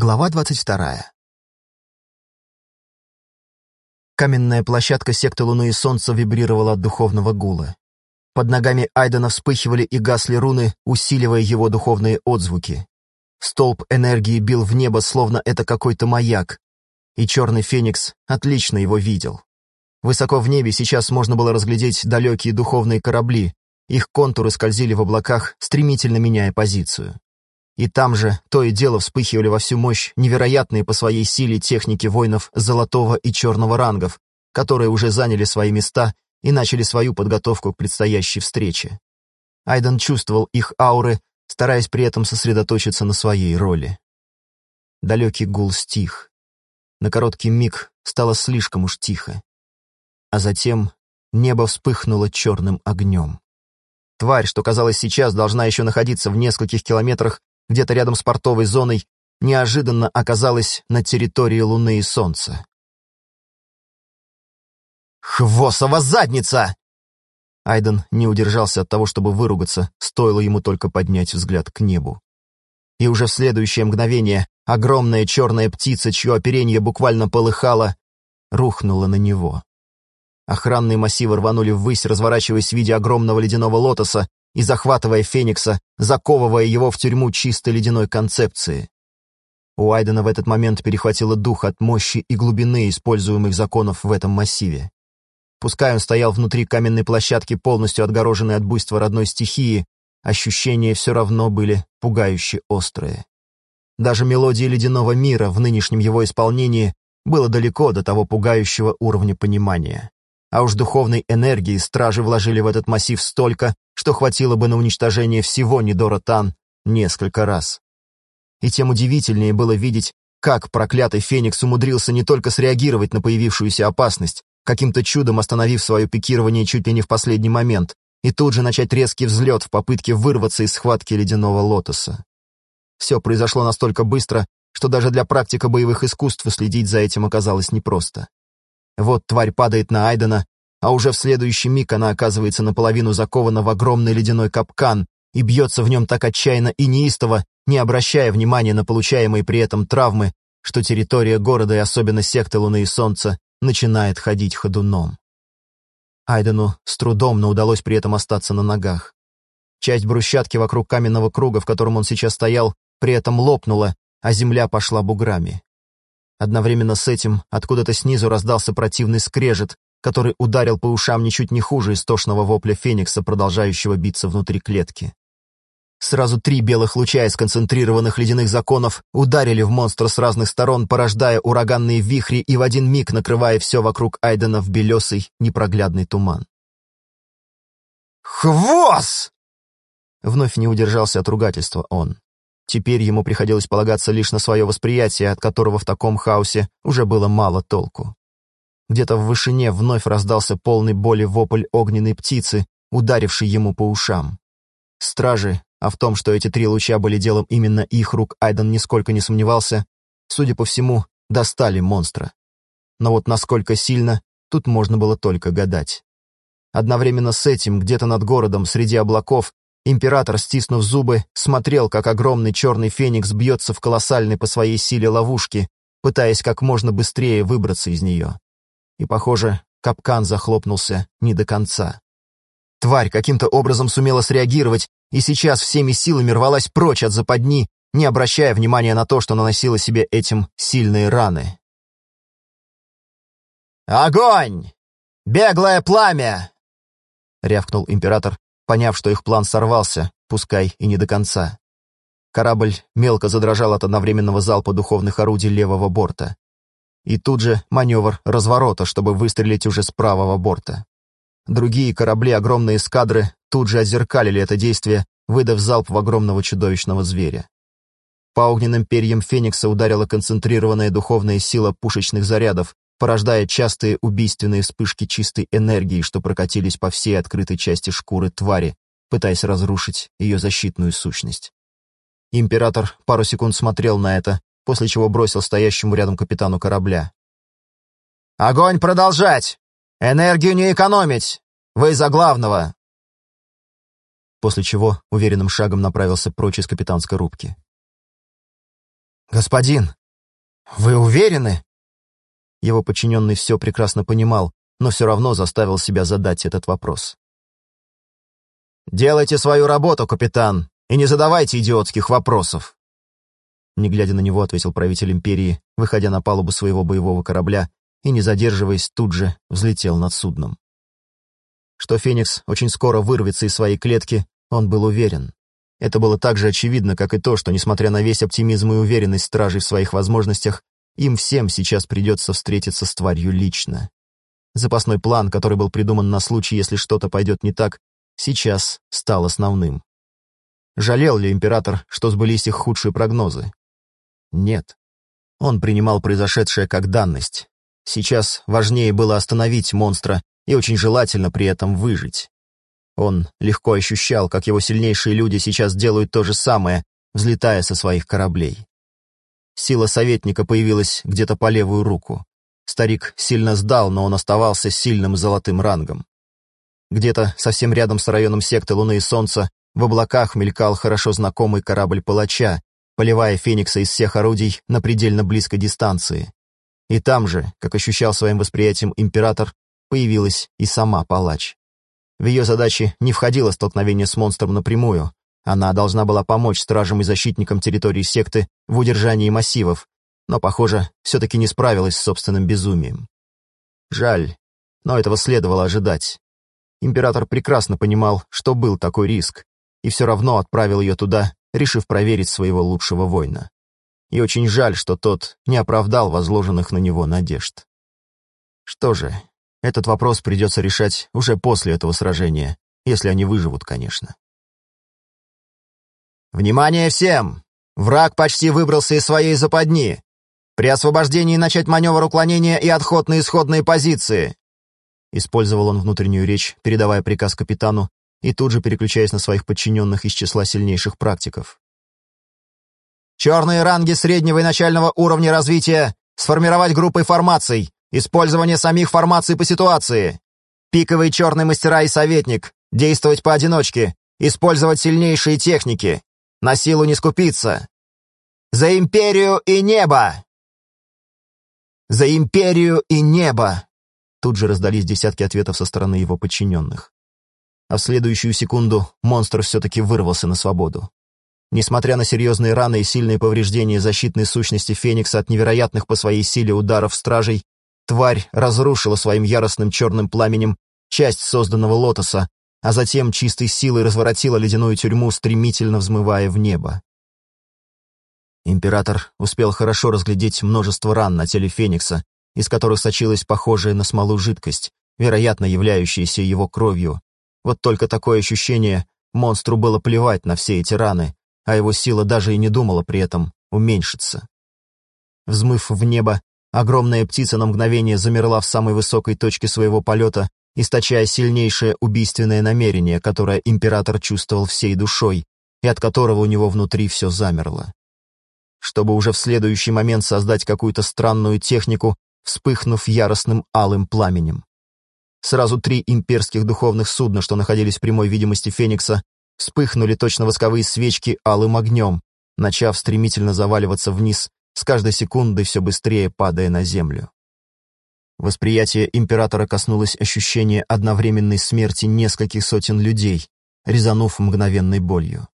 Глава 22. Каменная площадка секты Луны и Солнца вибрировала от духовного гула. Под ногами Айдена вспыхивали и гасли руны, усиливая его духовные отзвуки. Столб энергии бил в небо, словно это какой-то маяк, и черный феникс отлично его видел. Высоко в небе сейчас можно было разглядеть далекие духовные корабли, их контуры скользили в облаках, стремительно меняя позицию. И там же то и дело вспыхивали во всю мощь невероятные по своей силе техники воинов золотого и черного рангов, которые уже заняли свои места и начали свою подготовку к предстоящей встрече. Айден чувствовал их ауры, стараясь при этом сосредоточиться на своей роли. Далекий гул стих. На короткий миг стало слишком уж тихо. А затем небо вспыхнуло черным огнем. Тварь, что казалось сейчас, должна еще находиться в нескольких километрах где-то рядом с портовой зоной, неожиданно оказалась на территории Луны и Солнца. «Хвосова задница!» Айден не удержался от того, чтобы выругаться, стоило ему только поднять взгляд к небу. И уже в следующее мгновение огромная черная птица, чье оперение буквально полыхало, рухнула на него. Охранные массивы рванули ввысь, разворачиваясь в виде огромного ледяного лотоса, и захватывая Феникса, заковывая его в тюрьму чисто ледяной концепции. У Айдена в этот момент перехватило дух от мощи и глубины используемых законов в этом массиве. Пускай он стоял внутри каменной площадки, полностью отгороженной от буйства родной стихии, ощущения все равно были пугающе острые. Даже мелодия ледяного мира в нынешнем его исполнении было далеко до того пугающего уровня понимания. А уж духовной энергии стражи вложили в этот массив столько, что хватило бы на уничтожение всего Нидора Тан несколько раз. И тем удивительнее было видеть, как проклятый Феникс умудрился не только среагировать на появившуюся опасность, каким-то чудом остановив свое пикирование чуть ли не в последний момент, и тут же начать резкий взлет в попытке вырваться из схватки ледяного лотоса. Все произошло настолько быстро, что даже для практика боевых искусств следить за этим оказалось непросто. Вот тварь падает на Айдена, а уже в следующий миг она оказывается наполовину закована в огромный ледяной капкан и бьется в нем так отчаянно и неистово, не обращая внимания на получаемые при этом травмы, что территория города и особенно секта Луны и Солнца начинает ходить ходуном. Айдену с трудом, но удалось при этом остаться на ногах. Часть брусчатки вокруг каменного круга, в котором он сейчас стоял, при этом лопнула, а земля пошла буграми. Одновременно с этим откуда-то снизу раздался противный скрежет, который ударил по ушам ничуть не хуже истошного вопля Феникса, продолжающего биться внутри клетки. Сразу три белых луча из концентрированных ледяных законов ударили в монстра с разных сторон, порождая ураганные вихри и в один миг накрывая все вокруг Айдена в белесый, непроглядный туман. «Хвост!» Вновь не удержался от ругательства он. Теперь ему приходилось полагаться лишь на свое восприятие, от которого в таком хаосе уже было мало толку. Где-то в вышине вновь раздался полный боли вопль огненной птицы, ударивший ему по ушам. Стражи, а в том, что эти три луча были делом именно их рук, Айден нисколько не сомневался, судя по всему, достали монстра. Но вот насколько сильно, тут можно было только гадать. Одновременно с этим, где-то над городом, среди облаков, Император, стиснув зубы, смотрел, как огромный черный феникс бьется в колоссальной по своей силе ловушке, пытаясь как можно быстрее выбраться из нее. И, похоже, капкан захлопнулся не до конца. Тварь каким-то образом сумела среагировать и сейчас всеми силами рвалась прочь от западни, не обращая внимания на то, что наносила себе этим сильные раны. «Огонь! Беглое пламя!» — рявкнул император, поняв, что их план сорвался, пускай и не до конца. Корабль мелко задрожал от одновременного залпа духовных орудий левого борта. И тут же маневр разворота, чтобы выстрелить уже с правого борта. Другие корабли огромные эскадры тут же озеркалили это действие, выдав залп в огромного чудовищного зверя. По огненным перьям Феникса ударила концентрированная духовная сила пушечных зарядов, порождая частые убийственные вспышки чистой энергии, что прокатились по всей открытой части шкуры твари, пытаясь разрушить ее защитную сущность. Император пару секунд смотрел на это, после чего бросил стоящему рядом капитану корабля. «Огонь продолжать! Энергию не экономить! Вы за главного!» После чего уверенным шагом направился прочь из капитанской рубки. «Господин, вы уверены?» Его подчиненный все прекрасно понимал, но все равно заставил себя задать этот вопрос. «Делайте свою работу, капитан, и не задавайте идиотских вопросов!» Не глядя на него, ответил правитель империи, выходя на палубу своего боевого корабля и, не задерживаясь, тут же взлетел над судном. Что Феникс очень скоро вырвется из своей клетки, он был уверен. Это было так же очевидно, как и то, что, несмотря на весь оптимизм и уверенность стражей в своих возможностях, им всем сейчас придется встретиться с тварью лично. Запасной план, который был придуман на случай, если что-то пойдет не так, сейчас стал основным. Жалел ли император, что сбылись их худшие прогнозы? Нет. Он принимал произошедшее как данность. Сейчас важнее было остановить монстра и очень желательно при этом выжить. Он легко ощущал, как его сильнейшие люди сейчас делают то же самое, взлетая со своих кораблей. Сила советника появилась где-то по левую руку. Старик сильно сдал, но он оставался сильным золотым рангом. Где-то совсем рядом с районом секты Луны и Солнца в облаках мелькал хорошо знакомый корабль палача, поливая Феникса из всех орудий на предельно близкой дистанции. И там же, как ощущал своим восприятием император, появилась и сама палач. В ее задачи не входило столкновение с монстром напрямую, она должна была помочь стражам и защитникам территории секты в удержании массивов, но, похоже, все-таки не справилась с собственным безумием. Жаль, но этого следовало ожидать. Император прекрасно понимал, что был такой риск, и все равно отправил ее туда, решив проверить своего лучшего воина. И очень жаль, что тот не оправдал возложенных на него надежд. Что же, этот вопрос придется решать уже после этого сражения, если они выживут, конечно. «Внимание всем! Враг почти выбрался из своей западни. При освобождении начать маневр уклонения и отход на исходные позиции!» Использовал он внутреннюю речь, передавая приказ капитану и тут же переключаясь на своих подчиненных из числа сильнейших практиков. «Черные ранги среднего и начального уровня развития сформировать группой формаций, использование самих формаций по ситуации. Пиковый черный мастера и советник, действовать поодиночке, использовать сильнейшие техники, на силу не скупиться. За империю и небо! За империю и небо! Тут же раздались десятки ответов со стороны его подчиненных. А в следующую секунду монстр все-таки вырвался на свободу. Несмотря на серьезные раны и сильные повреждения защитной сущности Феникса от невероятных по своей силе ударов стражей, тварь разрушила своим яростным черным пламенем часть созданного лотоса, а затем чистой силой разворотила ледяную тюрьму, стремительно взмывая в небо. Император успел хорошо разглядеть множество ран на теле Феникса, из которых сочилась похожая на смолу жидкость, вероятно, являющаяся его кровью. Вот только такое ощущение, монстру было плевать на все эти раны, а его сила даже и не думала при этом уменьшиться. Взмыв в небо, огромная птица на мгновение замерла в самой высокой точке своего полета источая сильнейшее убийственное намерение, которое император чувствовал всей душой и от которого у него внутри все замерло. Чтобы уже в следующий момент создать какую-то странную технику, вспыхнув яростным алым пламенем. Сразу три имперских духовных судна, что находились в прямой видимости Феникса, вспыхнули точно восковые свечки алым огнем, начав стремительно заваливаться вниз, с каждой секундой все быстрее падая на землю. Восприятие императора коснулось ощущения одновременной смерти нескольких сотен людей, резанув мгновенной болью.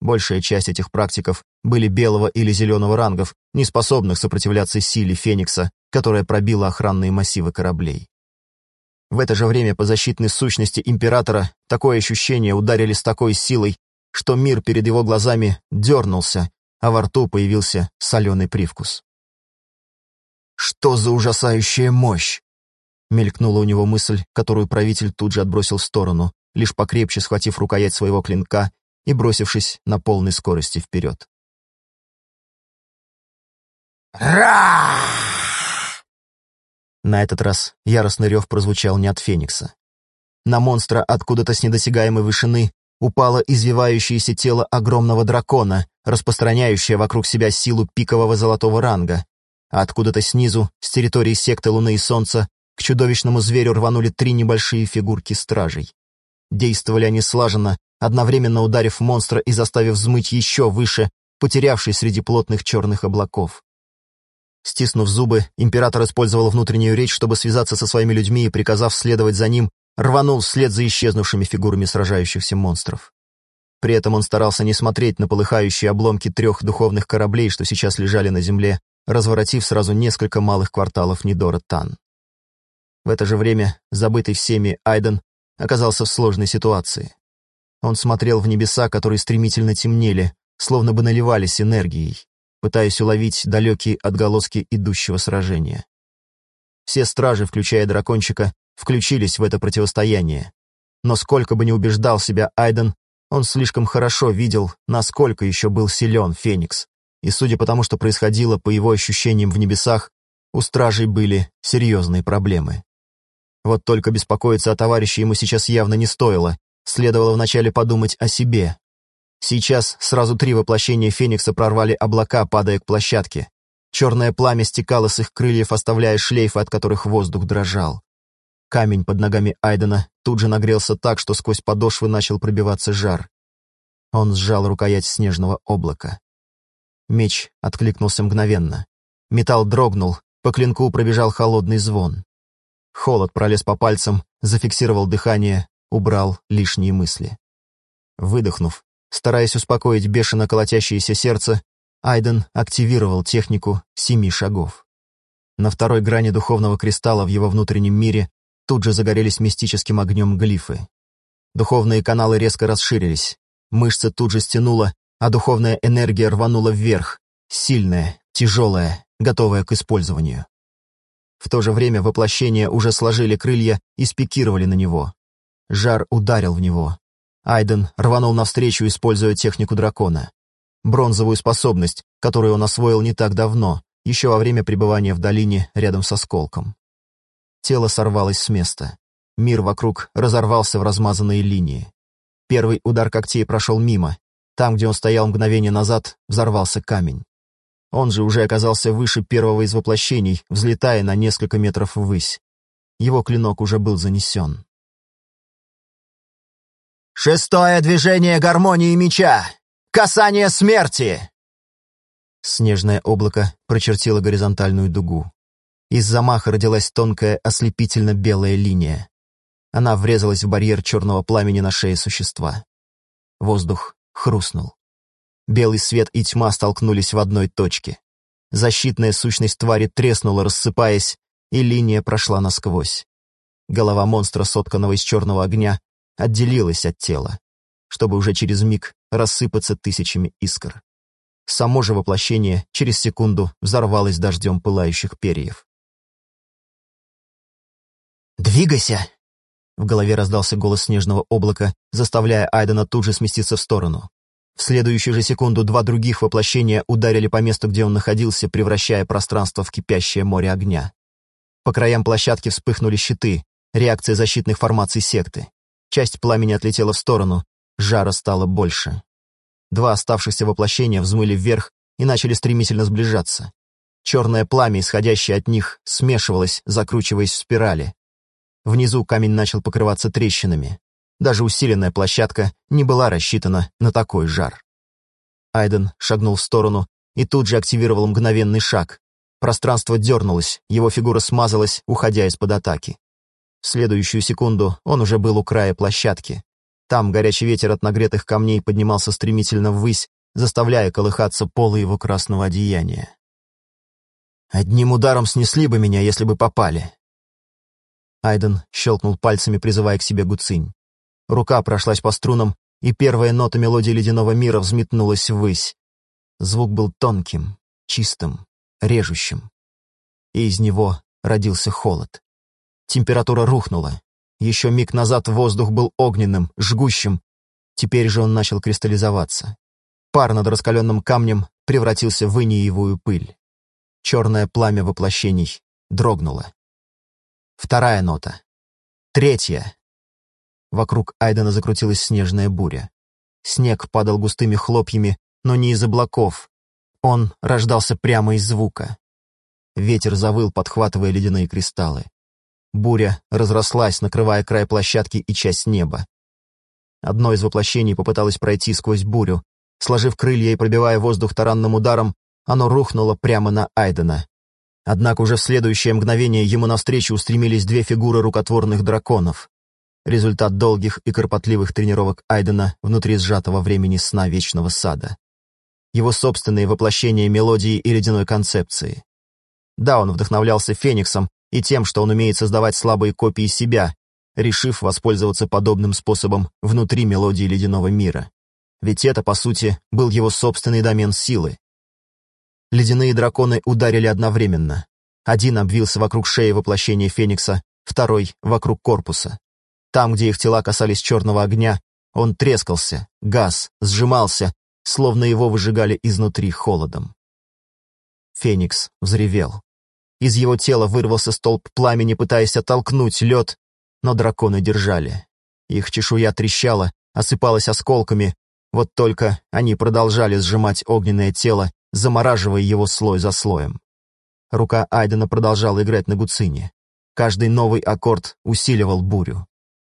Большая часть этих практиков были белого или зеленого рангов, не способных сопротивляться силе Феникса, которая пробила охранные массивы кораблей. В это же время по защитной сущности императора такое ощущение ударили с такой силой, что мир перед его глазами дернулся, а во рту появился соленый привкус. Что за ужасающая мощь? Мелькнула у него мысль, которую правитель тут же отбросил в сторону, лишь покрепче схватив рукоять своего клинка и бросившись на полной скорости вперед. «Ра!» На этот раз яростный рев прозвучал не от Феникса. На монстра откуда-то с недосягаемой вышины упало извивающееся тело огромного дракона, распространяющее вокруг себя силу пикового золотого ранга, а откуда-то снизу, с территории секты Луны и Солнца, к чудовищному зверю рванули три небольшие фигурки стражей. Действовали они слаженно, одновременно ударив монстра и заставив взмыть еще выше, потерявшись среди плотных черных облаков. Стиснув зубы, император использовал внутреннюю речь, чтобы связаться со своими людьми и, приказав следовать за ним, рванул вслед за исчезнувшими фигурами сражающихся монстров. При этом он старался не смотреть на полыхающие обломки трех духовных кораблей, что сейчас лежали на земле, разворотив сразу несколько малых кварталов Нидора Тан. В это же время забытый всеми Айден оказался в сложной ситуации. Он смотрел в небеса, которые стремительно темнели, словно бы наливались энергией, пытаясь уловить далекие отголоски идущего сражения. Все стражи, включая дракончика, включились в это противостояние. Но сколько бы ни убеждал себя Айден, он слишком хорошо видел, насколько еще был силен Феникс, и судя по тому, что происходило по его ощущениям в небесах, у стражей были серьезные проблемы. Вот только беспокоиться о товарище ему сейчас явно не стоило, следовало вначале подумать о себе. Сейчас сразу три воплощения Феникса прорвали облака, падая к площадке. Черное пламя стекало с их крыльев, оставляя шлейфы, от которых воздух дрожал. Камень под ногами Айдена тут же нагрелся так, что сквозь подошвы начал пробиваться жар. Он сжал рукоять снежного облака. Меч откликнулся мгновенно. Металл дрогнул, по клинку пробежал холодный звон. Холод пролез по пальцам, зафиксировал дыхание, убрал лишние мысли. Выдохнув, стараясь успокоить бешено колотящееся сердце, Айден активировал технику семи шагов. На второй грани духовного кристалла в его внутреннем мире Тут же загорелись мистическим огнем глифы. Духовные каналы резко расширились. Мышцы тут же стянуло, а духовная энергия рванула вверх. Сильная, тяжелая, готовая к использованию. В то же время воплощения уже сложили крылья и спикировали на него. Жар ударил в него. Айден рванул навстречу, используя технику дракона. Бронзовую способность, которую он освоил не так давно, еще во время пребывания в долине рядом со сколком. Тело сорвалось с места. Мир вокруг разорвался в размазанные линии. Первый удар когтей прошел мимо. Там, где он стоял мгновение назад, взорвался камень. Он же уже оказался выше первого из воплощений, взлетая на несколько метров ввысь. Его клинок уже был занесен. «Шестое движение гармонии меча! Касание смерти!» Снежное облако прочертило горизонтальную дугу. Из замаха родилась тонкая ослепительно-белая линия. Она врезалась в барьер черного пламени на шее существа. Воздух хрустнул. Белый свет и тьма столкнулись в одной точке. Защитная сущность твари треснула, рассыпаясь, и линия прошла насквозь. Голова монстра, сотканного из черного огня, отделилась от тела, чтобы уже через миг рассыпаться тысячами искр. Само же воплощение через секунду взорвалось дождем пылающих перьев. «Двигайся!» В голове раздался голос снежного облака, заставляя Айдена тут же сместиться в сторону. В следующую же секунду два других воплощения ударили по месту, где он находился, превращая пространство в кипящее море огня. По краям площадки вспыхнули щиты, реакция защитных формаций секты. Часть пламени отлетела в сторону, жара стало больше. Два оставшихся воплощения взмыли вверх и начали стремительно сближаться. Черное пламя, исходящее от них, смешивалось, закручиваясь в спирали. Внизу камень начал покрываться трещинами. Даже усиленная площадка не была рассчитана на такой жар. Айден шагнул в сторону и тут же активировал мгновенный шаг. Пространство дернулось, его фигура смазалась, уходя из-под атаки. В следующую секунду он уже был у края площадки. Там горячий ветер от нагретых камней поднимался стремительно ввысь, заставляя колыхаться полы его красного одеяния. «Одним ударом снесли бы меня, если бы попали», Айден щелкнул пальцами, призывая к себе гуцинь. Рука прошлась по струнам, и первая нота мелодии ледяного мира взметнулась ввысь. Звук был тонким, чистым, режущим. И из него родился холод. Температура рухнула. Еще миг назад воздух был огненным, жгущим. Теперь же он начал кристаллизоваться. Пар над раскаленным камнем превратился в иниевую пыль. Черное пламя воплощений дрогнуло. Вторая нота. Третья. Вокруг Айдена закрутилась снежная буря. Снег падал густыми хлопьями, но не из облаков. Он рождался прямо из звука. Ветер завыл, подхватывая ледяные кристаллы. Буря разрослась, накрывая край площадки и часть неба. Одно из воплощений попыталось пройти сквозь бурю, Сложив крылья и пробивая воздух таранным ударом, оно рухнуло прямо на Айдена. Однако уже в следующее мгновение ему навстречу устремились две фигуры рукотворных драконов. Результат долгих и кропотливых тренировок Айдена внутри сжатого времени сна Вечного Сада. Его собственные воплощения мелодии и ледяной концепции. Да, он вдохновлялся Фениксом и тем, что он умеет создавать слабые копии себя, решив воспользоваться подобным способом внутри мелодии ледяного мира. Ведь это, по сути, был его собственный домен силы. Ледяные драконы ударили одновременно. Один обвился вокруг шеи воплощения Феникса, второй — вокруг корпуса. Там, где их тела касались черного огня, он трескался, газ, сжимался, словно его выжигали изнутри холодом. Феникс взревел. Из его тела вырвался столб пламени, пытаясь оттолкнуть лед, но драконы держали. Их чешуя трещала, осыпалась осколками, вот только они продолжали сжимать огненное тело, замораживая его слой за слоем. Рука Айдена продолжала играть на гуцине. Каждый новый аккорд усиливал бурю.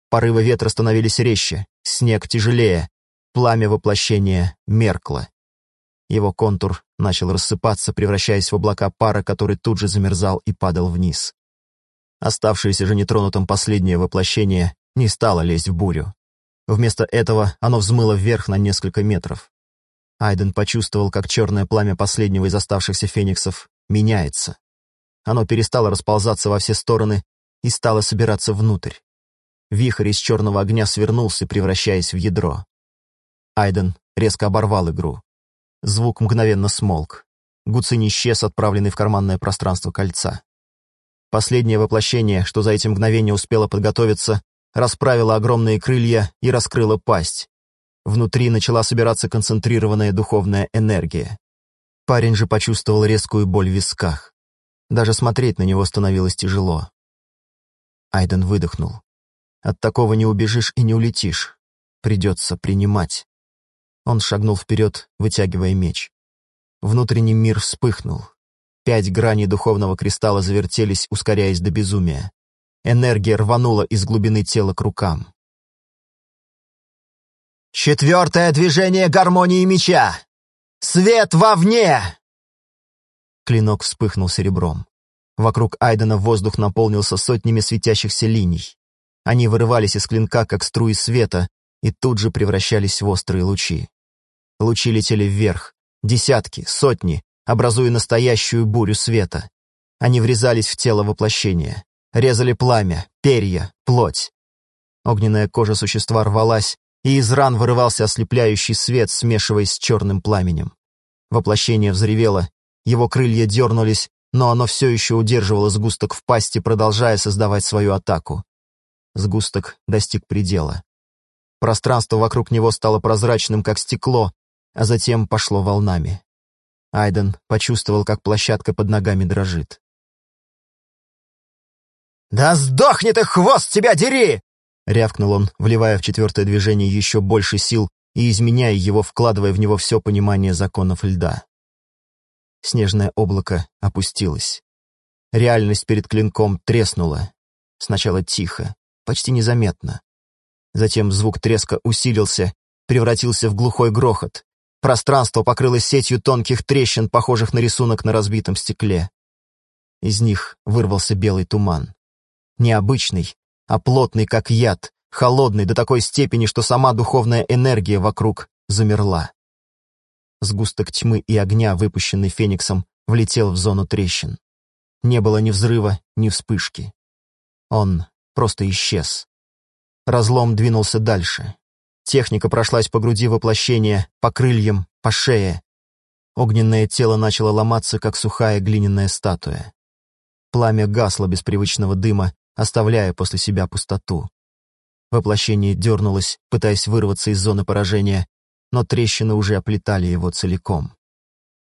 Порывы ветра становились резче, снег тяжелее, пламя воплощения меркло. Его контур начал рассыпаться, превращаясь в облака пара, который тут же замерзал и падал вниз. Оставшееся же нетронутым последнее воплощение не стало лезть в бурю. Вместо этого оно взмыло вверх на несколько метров. Айден почувствовал, как черное пламя последнего из оставшихся фениксов меняется. Оно перестало расползаться во все стороны и стало собираться внутрь. Вихрь из черного огня свернулся, превращаясь в ядро. Айден резко оборвал игру. Звук мгновенно смолк. Гуцин исчез, отправленный в карманное пространство кольца. Последнее воплощение, что за эти мгновения успело подготовиться, расправила огромные крылья и раскрыла пасть. Внутри начала собираться концентрированная духовная энергия. Парень же почувствовал резкую боль в висках. Даже смотреть на него становилось тяжело. Айден выдохнул. От такого не убежишь и не улетишь. Придется принимать. Он шагнул вперед, вытягивая меч. Внутренний мир вспыхнул. Пять граней духовного кристалла завертелись, ускоряясь до безумия. Энергия рванула из глубины тела к рукам. «Четвертое движение гармонии меча! Свет вовне!» Клинок вспыхнул серебром. Вокруг Айдена воздух наполнился сотнями светящихся линий. Они вырывались из клинка, как струи света, и тут же превращались в острые лучи. Лучи летели вверх, десятки, сотни, образуя настоящую бурю света. Они врезались в тело воплощения резали пламя, перья, плоть. Огненная кожа существа рвалась, и из ран вырывался ослепляющий свет, смешиваясь с черным пламенем. Воплощение взревело, его крылья дернулись, но оно все еще удерживало сгусток в пасти, продолжая создавать свою атаку. Сгусток достиг предела. Пространство вокруг него стало прозрачным, как стекло, а затем пошло волнами. Айден почувствовал, как площадка под ногами дрожит. «Да сдохни ты, хвост тебя дери!» Рявкнул он, вливая в четвертое движение еще больше сил и изменяя его, вкладывая в него все понимание законов льда. Снежное облако опустилось. Реальность перед клинком треснула. Сначала тихо, почти незаметно. Затем звук треска усилился, превратился в глухой грохот. Пространство покрылось сетью тонких трещин, похожих на рисунок на разбитом стекле. Из них вырвался белый туман. Необычный, а плотный, как яд, холодный до такой степени, что сама духовная энергия вокруг замерла. Сгусток тьмы и огня, выпущенный Фениксом, влетел в зону трещин. Не было ни взрыва, ни вспышки. Он просто исчез. Разлом двинулся дальше. Техника прошлась по груди воплощения, по крыльям, по шее. Огненное тело начало ломаться, как сухая глиняная статуя. Пламя гасло без привычного дыма, оставляя после себя пустоту. Воплощение дернулось, пытаясь вырваться из зоны поражения, но трещины уже оплетали его целиком.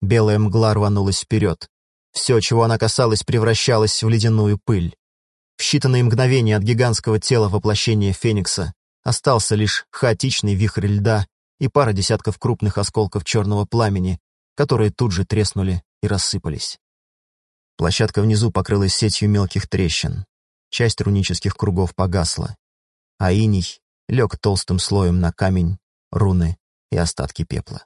Белая мгла рванулась вперед. Все, чего она касалась, превращалось в ледяную пыль. В считанные мгновения от гигантского тела воплощения Феникса остался лишь хаотичный вихрь льда и пара десятков крупных осколков черного пламени, которые тут же треснули и рассыпались. Площадка внизу покрылась сетью мелких трещин часть рунических кругов погасла, а иней лег толстым слоем на камень, руны и остатки пепла.